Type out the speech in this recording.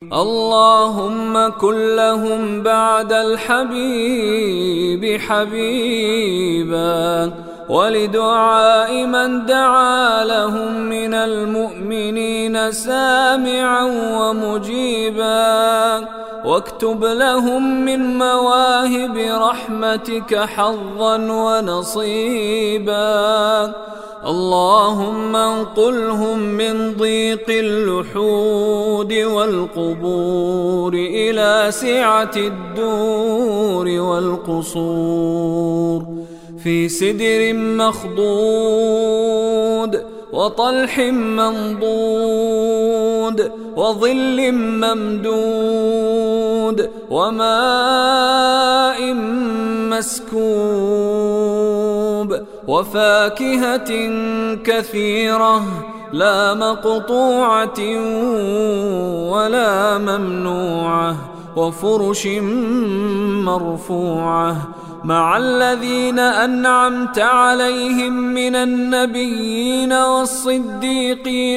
اللهم كن لهم بعد الحبيب حبيبا ولدعاء من دعا لهم من المؤمنين سامعا ومجيبا. واكتب لهم من مواهب رحمتك حظا ونصيبا. اللهم انقلهم من ضيق اللحود والقبور إلى سعة الدور والقصور. في سدر مخضود وطلح منضود وظل ممدود وماء مسكوب وفاكهة كثيرة لا مقطوعة ولا ممنوعة وفرش مرفوعة مع الذين أنعمت عليهم من النبيين والصديقين